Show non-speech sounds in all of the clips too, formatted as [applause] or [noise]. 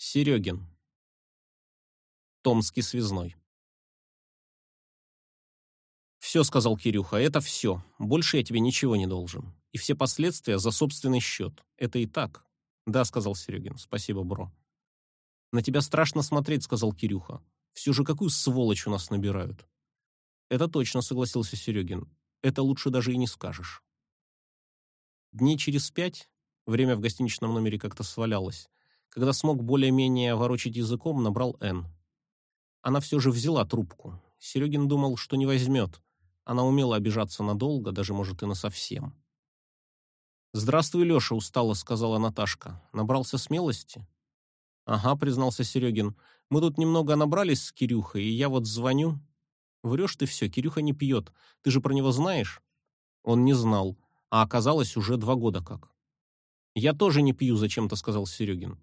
Серегин. Томский связной. «Все», — сказал Кирюха, — «это все. Больше я тебе ничего не должен. И все последствия за собственный счет. Это и так». «Да», — сказал Серегин, — «спасибо, бро». «На тебя страшно смотреть», — сказал Кирюха. «Все же какую сволочь у нас набирают». «Это точно», — согласился Серегин. «Это лучше даже и не скажешь». Дней через пять, время в гостиничном номере как-то свалялось, когда смог более-менее ворочить языком, набрал Н. Она все же взяла трубку. Серегин думал, что не возьмет. Она умела обижаться надолго, даже, может, и насовсем. «Здравствуй, Леша», — устало сказала Наташка. «Набрался смелости?» «Ага», — признался Серегин. «Мы тут немного набрались с Кирюхой, и я вот звоню». «Врешь ты все, Кирюха не пьет. Ты же про него знаешь?» Он не знал, а оказалось уже два года как. «Я тоже не пью», — зачем-то сказал Серегин.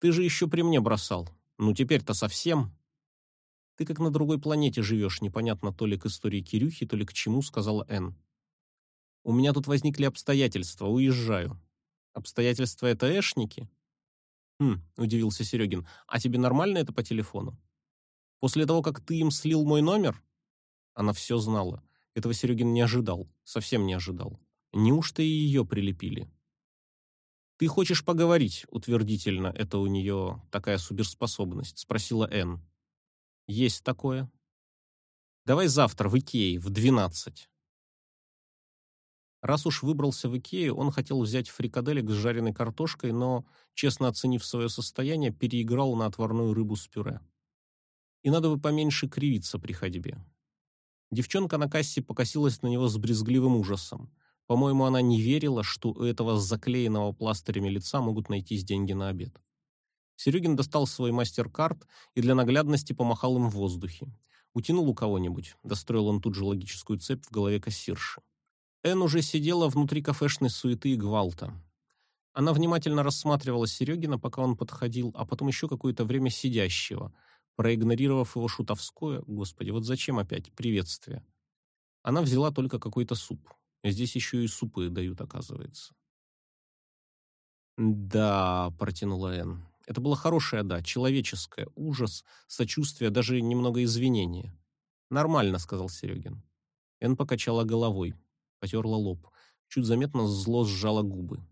Ты же еще при мне бросал. Ну, теперь-то совсем. Ты как на другой планете живешь, непонятно то ли к истории Кирюхи, то ли к чему, сказала Н. У меня тут возникли обстоятельства, уезжаю. Обстоятельства это эшники? Хм, удивился Серегин. А тебе нормально это по телефону? После того, как ты им слил мой номер? Она все знала. Этого Серегин не ожидал, совсем не ожидал. Неужто и ее прилепили? «Ты хочешь поговорить?» — утвердительно. Это у нее такая суперспособность, — спросила Энн. «Есть такое». «Давай завтра в Икее в двенадцать». Раз уж выбрался в Икею, он хотел взять фрикаделек с жареной картошкой, но, честно оценив свое состояние, переиграл на отварную рыбу с пюре. И надо бы поменьше кривиться при ходьбе. Девчонка на кассе покосилась на него с брезгливым ужасом. По-моему, она не верила, что у этого заклеенного пластырями лица могут найтись деньги на обед. Серегин достал свой мастер-карт и для наглядности помахал им в воздухе. Утянул у кого-нибудь, достроил он тут же логическую цепь в голове кассирши. Эн уже сидела внутри кафешной суеты и гвалта. Она внимательно рассматривала Серегина, пока он подходил, а потом еще какое-то время сидящего, проигнорировав его шутовское, господи, вот зачем опять, приветствие. Она взяла только какой-то суп. Здесь еще и супы дают, оказывается. «Да», — протянула Энн. Это было хорошее «да», человеческое, ужас, сочувствие, даже немного извинения. «Нормально», — сказал Серегин. Энн покачала головой, потерла лоб, чуть заметно зло сжала губы.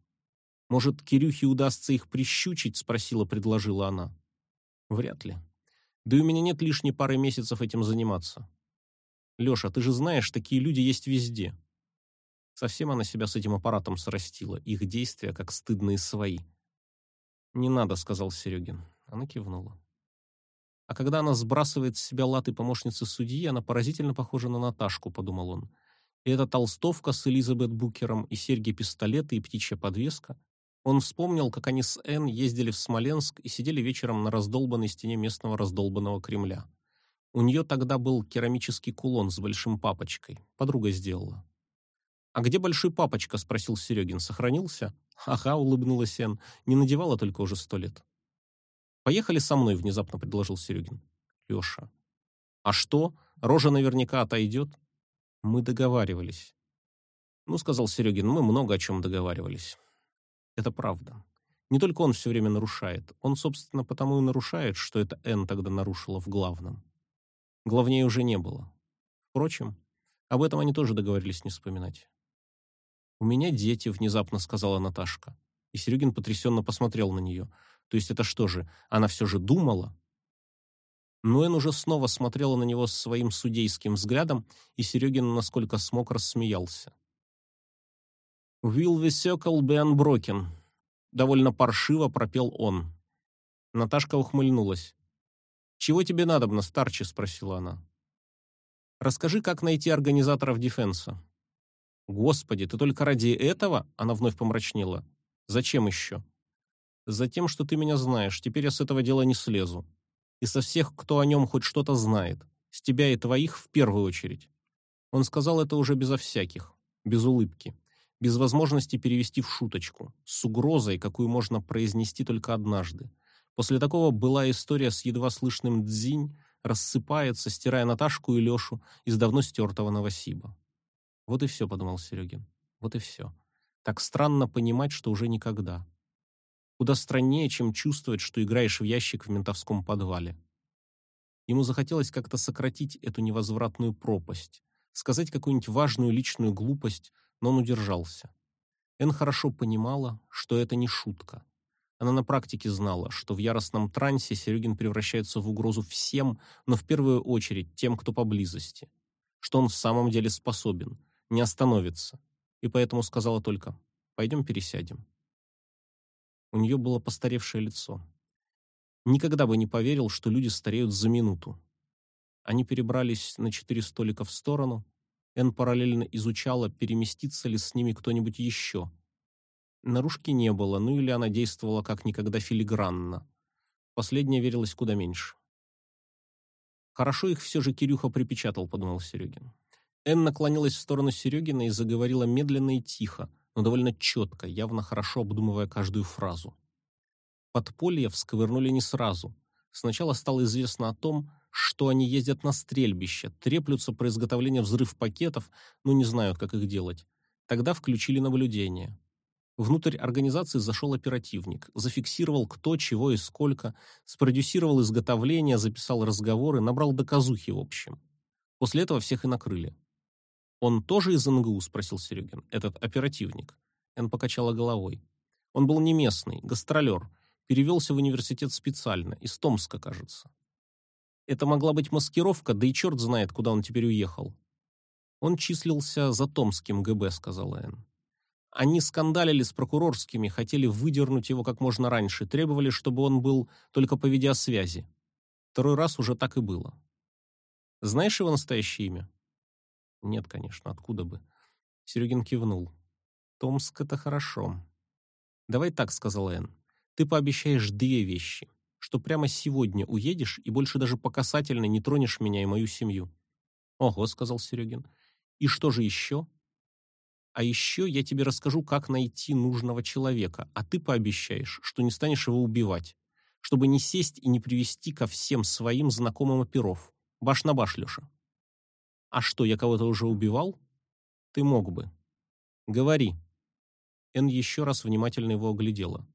«Может, Кирюхе удастся их прищучить?» — спросила, предложила она. «Вряд ли. Да и у меня нет лишней пары месяцев этим заниматься. Леша, ты же знаешь, такие люди есть везде. Совсем она себя с этим аппаратом срастила, их действия как стыдные свои. «Не надо», — сказал Серегин. Она кивнула. А когда она сбрасывает с себя латы помощницы судьи, она поразительно похожа на Наташку, подумал он. И эта толстовка с Элизабет Букером, и серьги-пистолеты, и птичья подвеска. Он вспомнил, как они с Энн ездили в Смоленск и сидели вечером на раздолбанной стене местного раздолбанного Кремля. У нее тогда был керамический кулон с большим папочкой. Подруга сделала. «А где большой папочка?» — спросил Серегин. «Сохранился?» «Ага», — улыбнулась Энн. «Не надевала только уже сто лет». «Поехали со мной», — внезапно предложил Серегин. «Леша». «А что? Рожа наверняка отойдет». «Мы договаривались». «Ну», — сказал Серегин, — «мы много о чем договаривались». «Это правда. Не только он все время нарушает. Он, собственно, потому и нарушает, что это Энн тогда нарушила в главном. Главнее уже не было. Впрочем, об этом они тоже договорились не вспоминать. «У меня дети», — внезапно сказала Наташка. И Серегин потрясенно посмотрел на нее. То есть это что же, она все же думала? Ноэн уже снова смотрела на него своим судейским взглядом, и Серегин, насколько смог, рассмеялся. «Will the circle be unbroken?» Довольно паршиво пропел он. Наташка ухмыльнулась. «Чего тебе надобно, старче?» — спросила она. «Расскажи, как найти организаторов дефенса». «Господи, ты только ради этого?» Она вновь помрачнела. «Зачем еще?» «Затем, что ты меня знаешь. Теперь я с этого дела не слезу. И со всех, кто о нем хоть что-то знает. С тебя и твоих в первую очередь». Он сказал это уже безо всяких, без улыбки, без возможности перевести в шуточку, с угрозой, какую можно произнести только однажды. После такого была история с едва слышным «дзинь», рассыпается, стирая Наташку и Лешу из давно стертого Новосиба. Вот и все, подумал Серегин. Вот и все. Так странно понимать, что уже никогда. Куда страннее, чем чувствовать, что играешь в ящик в ментовском подвале. Ему захотелось как-то сократить эту невозвратную пропасть, сказать какую-нибудь важную личную глупость, но он удержался. Эн хорошо понимала, что это не шутка. Она на практике знала, что в яростном трансе Серегин превращается в угрозу всем, но в первую очередь тем, кто поблизости. Что он в самом деле способен, не остановится. И поэтому сказала только «пойдем пересядем». У нее было постаревшее лицо. Никогда бы не поверил, что люди стареют за минуту. Они перебрались на четыре столика в сторону. Эн параллельно изучала, переместится ли с ними кто-нибудь еще – Наружки не было, ну или она действовала как никогда филигранно. Последнее верилось куда меньше. Хорошо их все же Кирюха припечатал, подумал Серегин. Эн наклонилась в сторону Серегина и заговорила медленно и тихо, но довольно четко, явно хорошо обдумывая каждую фразу. Подполье всковырнули не сразу. Сначала стало известно о том, что они ездят на стрельбище, треплются про изготовление взрыв-пакетов, но не знают, как их делать. Тогда включили наблюдение. Внутрь организации зашел оперативник, зафиксировал кто, чего и сколько, спродюсировал изготовление, записал разговоры, набрал доказухи в общем. После этого всех и накрыли. «Он тоже из НГУ?» – спросил Серегин. «Этот оперативник». Эн покачала головой. Он был не местный, гастролер. Перевелся в университет специально, из Томска, кажется. Это могла быть маскировка, да и черт знает, куда он теперь уехал. Он числился за Томским ГБ, сказала Эн. Они скандалили с прокурорскими, хотели выдернуть его как можно раньше, требовали, чтобы он был только по видеосвязи. Второй раз уже так и было. Знаешь его настоящее имя? Нет, конечно, откуда бы. Серегин кивнул. Томск — это хорошо. Давай так, сказал Энн. Ты пообещаешь две вещи. Что прямо сегодня уедешь и больше даже по касательной не тронешь меня и мою семью. Ого, сказал Серегин. И что же еще? А еще я тебе расскажу, как найти нужного человека, а ты пообещаешь, что не станешь его убивать, чтобы не сесть и не привести ко всем своим знакомым оперов. Баш на баш, Леша. А что, я кого-то уже убивал? Ты мог бы. Говори. Эн еще раз внимательно его оглядела.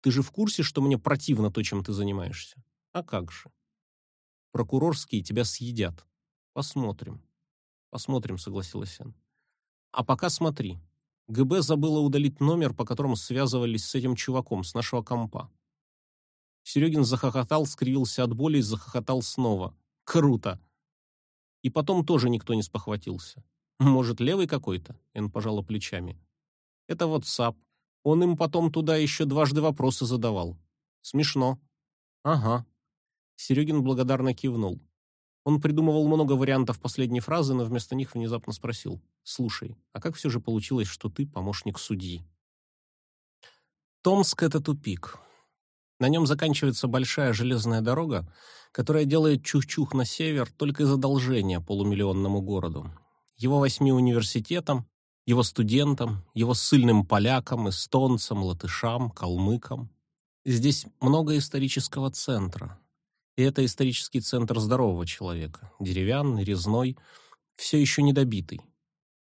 Ты же в курсе, что мне противно то, чем ты занимаешься? А как же? Прокурорские тебя съедят. Посмотрим. Посмотрим, согласилась Эн. А пока смотри. ГБ забыла удалить номер, по которому связывались с этим чуваком, с нашего компа. Серегин захохотал, скривился от боли и захохотал снова. Круто. И потом тоже никто не спохватился. Может, левый какой-то? Эн пожала плечами. Это вот САП. Он им потом туда еще дважды вопросы задавал. Смешно. Ага. Серегин благодарно кивнул. Он придумывал много вариантов последней фразы, но вместо них внезапно спросил. «Слушай, а как все же получилось, что ты помощник судьи?» Томск — это тупик. На нем заканчивается большая железная дорога, которая делает чух-чух на север только из одолжения полумиллионному городу. Его восьми университетам, его студентам, его ссыльным полякам, эстонцам, латышам, калмыкам. Здесь много исторического центра, и это исторический центр здорового человека, деревянный, резной, все еще недобитый.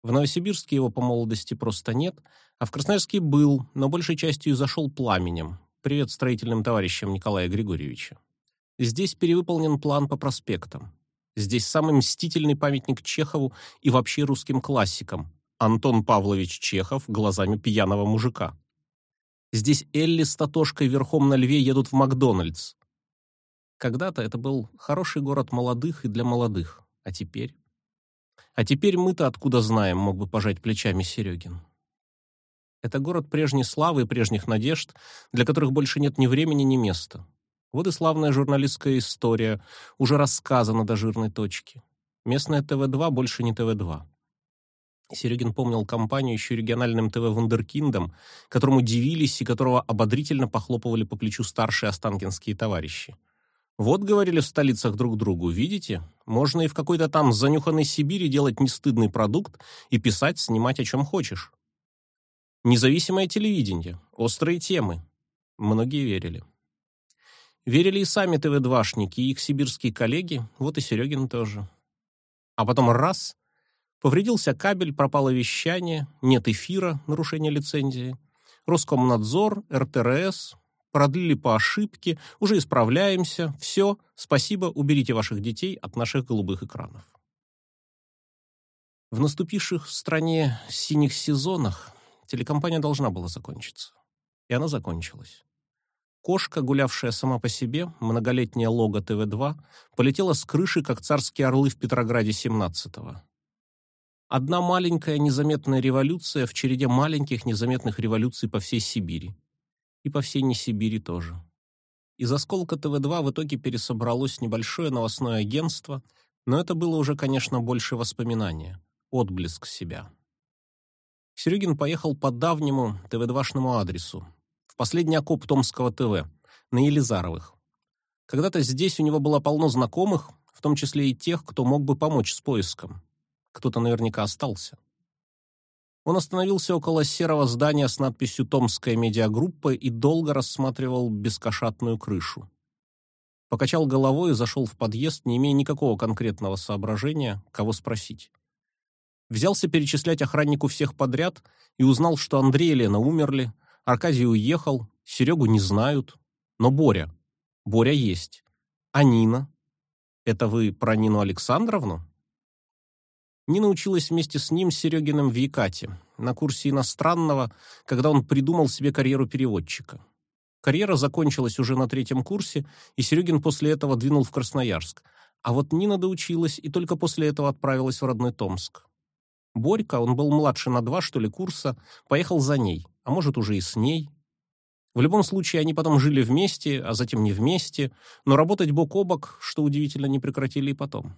В Новосибирске его по молодости просто нет, а в Красноярске был, но большей частью зашел пламенем. Привет строительным товарищам Николая Григорьевича. Здесь перевыполнен план по проспектам. Здесь самый мстительный памятник Чехову и вообще русским классикам. Антон Павлович Чехов глазами пьяного мужика. Здесь Элли с Татошкой верхом на льве едут в Макдональдс. Когда-то это был хороший город молодых и для молодых. А теперь? А теперь мы-то откуда знаем, мог бы пожать плечами Серегин. Это город прежней славы и прежних надежд, для которых больше нет ни времени, ни места. Вот и славная журналистская история, уже рассказана до жирной точки. Местное ТВ-2 больше не ТВ-2. Серегин помнил компанию еще региональным ТВ «Вундеркиндом», которому дивились и которого ободрительно похлопывали по плечу старшие останкинские товарищи. Вот, говорили в столицах друг другу, видите, можно и в какой-то там занюханной Сибири делать нестыдный продукт и писать, снимать о чем хочешь. Независимое телевидение, острые темы. Многие верили. Верили и сами ТВ-двашники, и их сибирские коллеги, вот и Серегин тоже. А потом раз — повредился кабель, пропало вещание, нет эфира, нарушение лицензии. Роскомнадзор, РТРС, продлили по ошибке, уже исправляемся, все, спасибо, уберите ваших детей от наших голубых экранов. В наступивших в стране синих сезонах телекомпания должна была закончиться. И она закончилась. Кошка, гулявшая сама по себе, многолетняя лого ТВ-2, полетела с крыши, как царские орлы в Петрограде 17-го. Одна маленькая незаметная революция в череде маленьких незаметных революций по всей Сибири и по всей не Сибири тоже. Из осколка ТВ-2 в итоге пересобралось небольшое новостное агентство, но это было уже, конечно, больше воспоминания, отблеск себя. Серегин поехал по давнему ТВ-2шному адресу, в последний окоп Томского ТВ, на Елизаровых. Когда-то здесь у него было полно знакомых, в том числе и тех, кто мог бы помочь с поиском. Кто-то наверняка остался. Он остановился около серого здания с надписью «Томская медиагруппа» и долго рассматривал бескошатную крышу. Покачал головой и зашел в подъезд, не имея никакого конкретного соображения, кого спросить. Взялся перечислять охраннику всех подряд и узнал, что Андрей и Лена умерли, Аркадий уехал, Серегу не знают, но Боря. Боря есть. А Нина? Это вы про Нину Александровну? Нина училась вместе с ним, Серегиным, в Якате, на курсе иностранного, когда он придумал себе карьеру переводчика. Карьера закончилась уже на третьем курсе, и Серегин после этого двинул в Красноярск. А вот Нина доучилась и только после этого отправилась в родной Томск. Борька, он был младше на два, что ли, курса, поехал за ней, а может, уже и с ней. В любом случае, они потом жили вместе, а затем не вместе, но работать бок о бок, что удивительно, не прекратили и потом.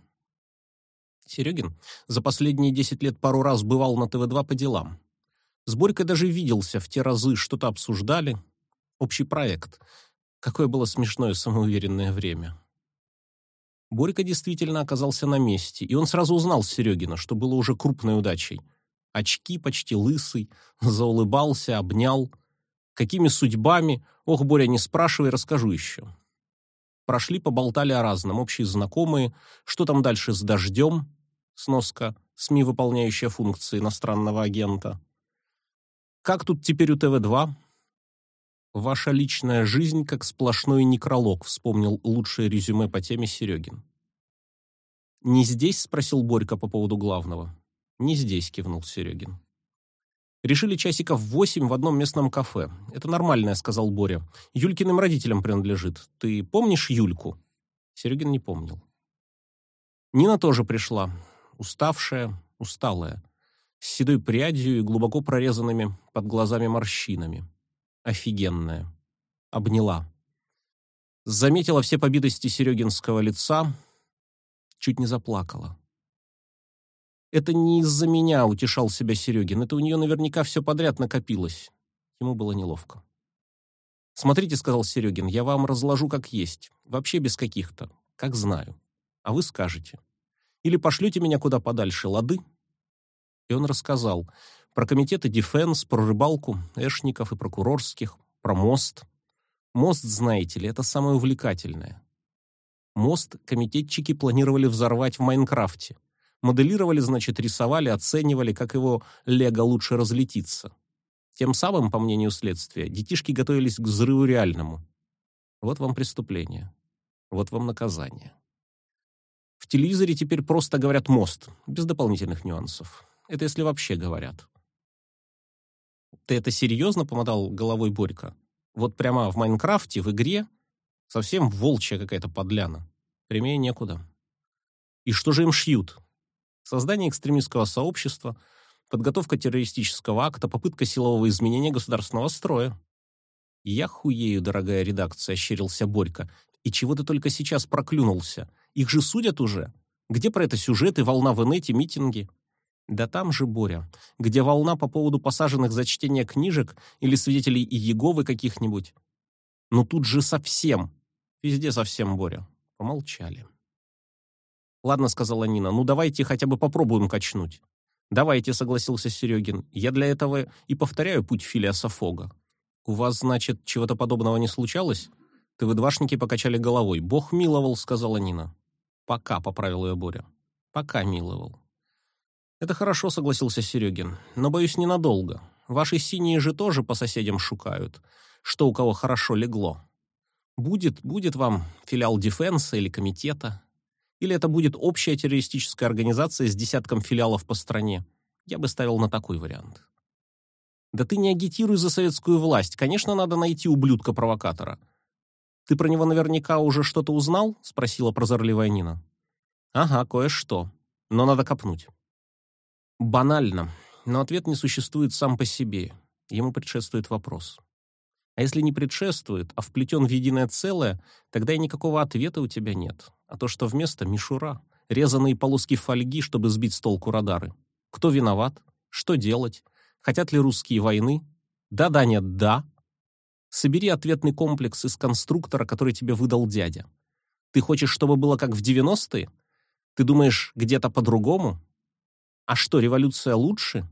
Серегин за последние 10 лет пару раз бывал на ТВ-2 по делам. С Борькой даже виделся, в те разы что-то обсуждали. Общий проект. Какое было смешное самоуверенное время. Борька действительно оказался на месте, и он сразу узнал Серегина, что было уже крупной удачей. Очки почти лысый, заулыбался, обнял. Какими судьбами? Ох, Боря, не спрашивай, расскажу еще. Прошли, поболтали о разном, общие знакомые, что там дальше с дождем, Сноска. СМИ, выполняющая функции иностранного агента. Как тут теперь у ТВ-2? Ваша личная жизнь как сплошной некролог, вспомнил лучшее резюме по теме Серегин. Не здесь, спросил Борька по поводу главного. Не здесь, кивнул Серегин. Решили часиков восемь в одном местном кафе. Это нормальное, сказал Боря. Юлькиным родителям принадлежит. Ты помнишь Юльку? Серегин не помнил. Нина тоже пришла уставшая, усталая, с седой прядью и глубоко прорезанными под глазами морщинами. Офигенная. Обняла. Заметила все побитости Серегинского лица, чуть не заплакала. Это не из-за меня, утешал себя Серегин. Это у нее наверняка все подряд накопилось. Ему было неловко. Смотрите, сказал Серегин, я вам разложу как есть, вообще без каких-то, как знаю. А вы скажете. Или пошлете меня куда подальше, лады?» И он рассказал про комитеты Дефенс, про рыбалку, эшников и прокурорских, про мост. Мост, знаете ли, это самое увлекательное. Мост комитетчики планировали взорвать в Майнкрафте. Моделировали, значит, рисовали, оценивали, как его лего лучше разлетится. Тем самым, по мнению следствия, детишки готовились к взрыву реальному. Вот вам преступление. Вот вам наказание. В телевизоре теперь просто говорят «мост», без дополнительных нюансов. Это если вообще говорят. «Ты это серьезно?» — помотал головой Борька. «Вот прямо в Майнкрафте, в игре, совсем волчья какая-то подляна. Прямее некуда». «И что же им шьют?» Создание экстремистского сообщества, подготовка террористического акта, попытка силового изменения государственного строя. «Я хуею, дорогая редакция», — ощерился Борька. «И чего ты только сейчас проклюнулся? Их же судят уже. Где про это сюжеты, волна в инете, митинги? Да там же, Боря, где волна по поводу посаженных за чтение книжек или свидетелей Иеговы каких-нибудь. Ну тут же совсем. Везде совсем, Боря. Помолчали. Ладно, сказала Нина, ну давайте хотя бы попробуем качнуть. Давайте, согласился Серегин. Я для этого и повторяю путь Филиаса Фога. У вас, значит, чего-то подобного не случалось? Ты выдвашники покачали головой. Бог миловал, сказала Нина. «Пока», — поправил ее Боря. «Пока миловал». «Это хорошо», — согласился Серегин. «Но, боюсь, ненадолго. ваши синие же тоже по соседям шукают, что у кого хорошо легло. Будет, будет вам филиал дефенса или комитета, или это будет общая террористическая организация с десятком филиалов по стране. Я бы ставил на такой вариант. Да ты не агитируй за советскую власть. Конечно, надо найти ублюдка-провокатора. Ты про него наверняка уже что-то узнал? спросила прозорливая Нина. Ага, кое-что. Но надо копнуть. Банально, но ответ не существует сам по себе. Ему предшествует вопрос. А если не предшествует, а вплетен в единое целое, тогда и никакого ответа у тебя нет. А то, что вместо мишура, резаные полоски фольги, чтобы сбить с толку радары. Кто виноват? Что делать? Хотят ли русские войны? Да-да, нет, да. Собери ответный комплекс из конструктора, который тебе выдал дядя. Ты хочешь, чтобы было как в 90-е? Ты думаешь, где-то по-другому? А что, революция лучше?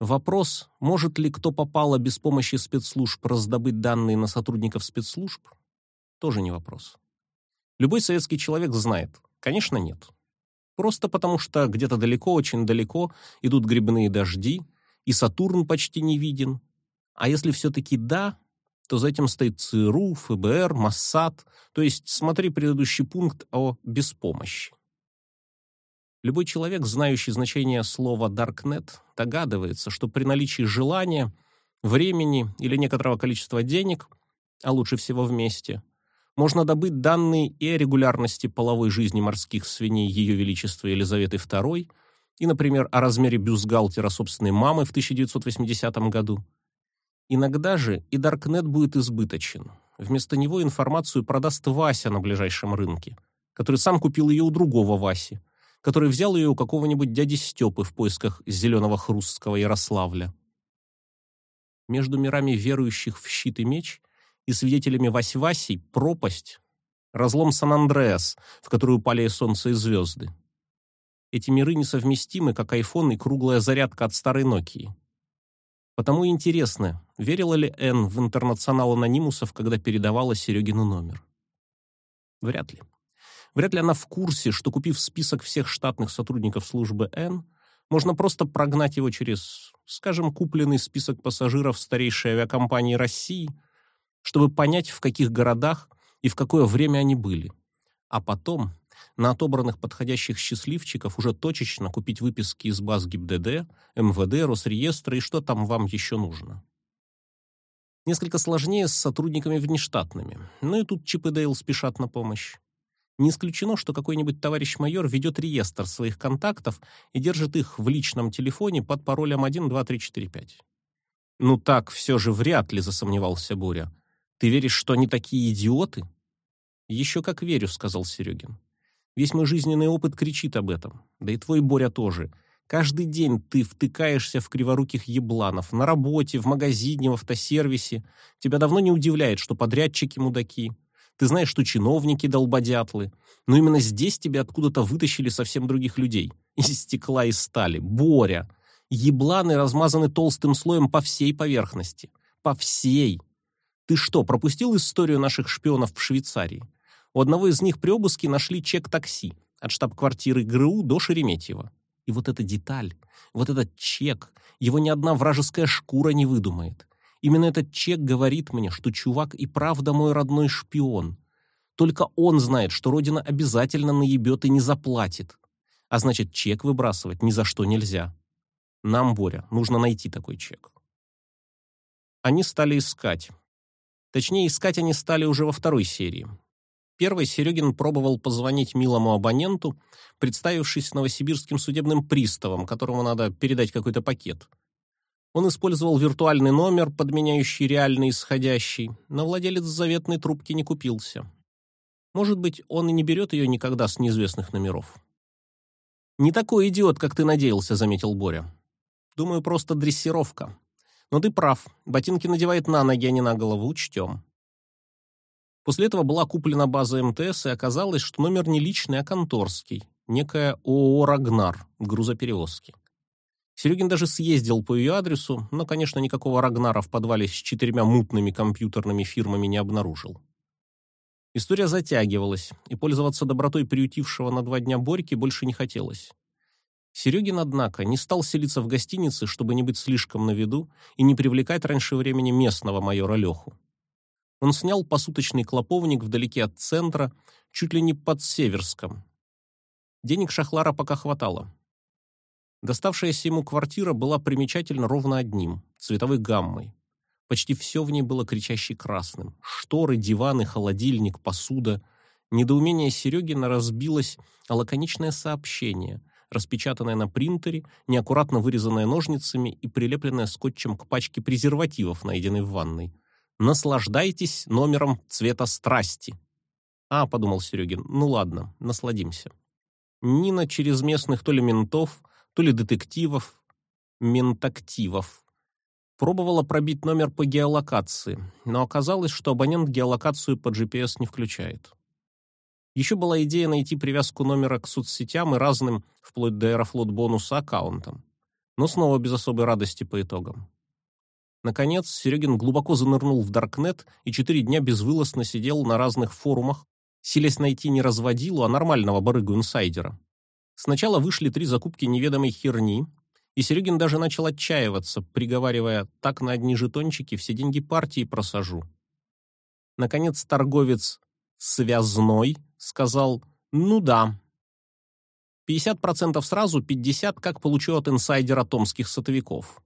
Вопрос, может ли кто попало без помощи спецслужб раздобыть данные на сотрудников спецслужб, тоже не вопрос. Любой советский человек знает, конечно, нет. Просто потому что где-то далеко, очень далеко идут грибные дожди, и Сатурн почти не виден. А если все-таки да, то за этим стоит ЦРУ, ФБР, Моссад, то есть смотри предыдущий пункт о беспомощи. Любой человек, знающий значение слова «даркнет», догадывается, что при наличии желания, времени или некоторого количества денег, а лучше всего вместе, можно добыть данные и о регулярности половой жизни морских свиней Ее Величества Елизаветы II и, например, о размере бюстгальтера собственной мамы в 1980 году. Иногда же и Даркнет будет избыточен. Вместо него информацию продаст Вася на ближайшем рынке, который сам купил ее у другого Васи, который взял ее у какого-нибудь дяди Степы в поисках зеленого хрустского Ярославля. Между мирами верующих в щит и меч и свидетелями Вась-Васей пропасть, разлом Сан-Андреас, в который упали солнце и звезды. Эти миры несовместимы, как айфон и круглая зарядка от старой Nokia. Потому интересно, верила ли Н в интернационал анонимусов, когда передавала Серегину номер? Вряд ли. Вряд ли она в курсе, что купив список всех штатных сотрудников службы Н, можно просто прогнать его через, скажем, купленный список пассажиров старейшей авиакомпании России, чтобы понять, в каких городах и в какое время они были. А потом на отобранных подходящих счастливчиков уже точечно купить выписки из баз ГИБДД, МВД, Росреестра и что там вам еще нужно. Несколько сложнее с сотрудниками внештатными, но и тут Чип и Дейл спешат на помощь. Не исключено, что какой-нибудь товарищ майор ведет реестр своих контактов и держит их в личном телефоне под паролем 12345. Ну так все же вряд ли, засомневался Боря. Ты веришь, что они такие идиоты? «Еще как верю, сказал Серегин. Весь мой жизненный опыт кричит об этом. Да и твой Боря тоже. Каждый день ты втыкаешься в криворуких ебланов на работе, в магазине, в автосервисе. Тебя давно не удивляет, что подрядчики мудаки, ты знаешь, что чиновники долбодятлы. Но именно здесь тебя откуда-то вытащили совсем других людей. [laughs] Из стекла и стали. Боря. Ебланы размазаны толстым слоем по всей поверхности. По всей. Ты что, пропустил историю наших шпионов в Швейцарии? У одного из них при обыске нашли чек такси от штаб-квартиры ГРУ до Шереметьево. И вот эта деталь, вот этот чек, его ни одна вражеская шкура не выдумает. Именно этот чек говорит мне, что чувак и правда мой родной шпион. Только он знает, что родина обязательно наебет и не заплатит. А значит, чек выбрасывать ни за что нельзя. Нам, Боря, нужно найти такой чек. Они стали искать. Точнее, искать они стали уже во второй серии. Первой Серегин пробовал позвонить милому абоненту, представившись новосибирским судебным приставом, которому надо передать какой-то пакет. Он использовал виртуальный номер, подменяющий реальный исходящий, но владелец заветной трубки не купился. Может быть, он и не берет ее никогда с неизвестных номеров. «Не такой идиот, как ты надеялся», — заметил Боря. «Думаю, просто дрессировка. Но ты прав, ботинки надевает на ноги, а не на голову, учтем». После этого была куплена база МТС, и оказалось, что номер не личный, а конторский, некая ООО «Рагнар» грузоперевозки. Серегин даже съездил по ее адресу, но, конечно, никакого Рагнара в подвале с четырьмя мутными компьютерными фирмами не обнаружил. История затягивалась, и пользоваться добротой приютившего на два дня Борьки больше не хотелось. Серегин, однако, не стал селиться в гостинице, чтобы не быть слишком на виду и не привлекать раньше времени местного майора Леху. Он снял посуточный клоповник вдалеке от центра, чуть ли не под Северском. Денег Шахлара пока хватало. Доставшаяся ему квартира была примечательна ровно одним – цветовой гаммой. Почти все в ней было кричаще красным. Шторы, диваны, холодильник, посуда. Недоумение Серегина разбилось о лаконичное сообщение, распечатанное на принтере, неаккуратно вырезанное ножницами и прилепленное скотчем к пачке презервативов, найденной в ванной. «Наслаждайтесь номером цвета страсти». «А», — подумал Серегин, — «ну ладно, насладимся». Нина через местных то ли ментов, то ли детективов, ментактивов, пробовала пробить номер по геолокации, но оказалось, что абонент геолокацию по GPS не включает. Еще была идея найти привязку номера к соцсетям и разным, вплоть до Аэрофлот-бонуса, аккаунтам. Но снова без особой радости по итогам. Наконец, Серегин глубоко занырнул в Даркнет и четыре дня безвылазно сидел на разных форумах, силясь найти не разводилу, а нормального барыгу-инсайдера. Сначала вышли три закупки неведомой херни, и Серегин даже начал отчаиваться, приговаривая «так на одни жетончики все деньги партии просажу». Наконец торговец «связной» сказал «ну да». 50% сразу, 50% как получу от инсайдера томских сотовиков.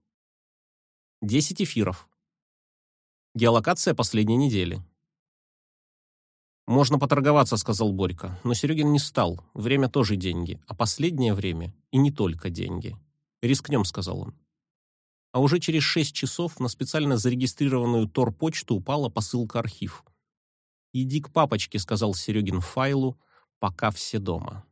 10 эфиров. Геолокация последней недели. «Можно поторговаться», — сказал Борька. Но Серегин не стал. Время тоже деньги. А последнее время и не только деньги. «Рискнем», — сказал он. А уже через шесть часов на специально зарегистрированную Тор-почту упала посылка архив. «Иди к папочке», — сказал Серегин файлу, — «пока все дома».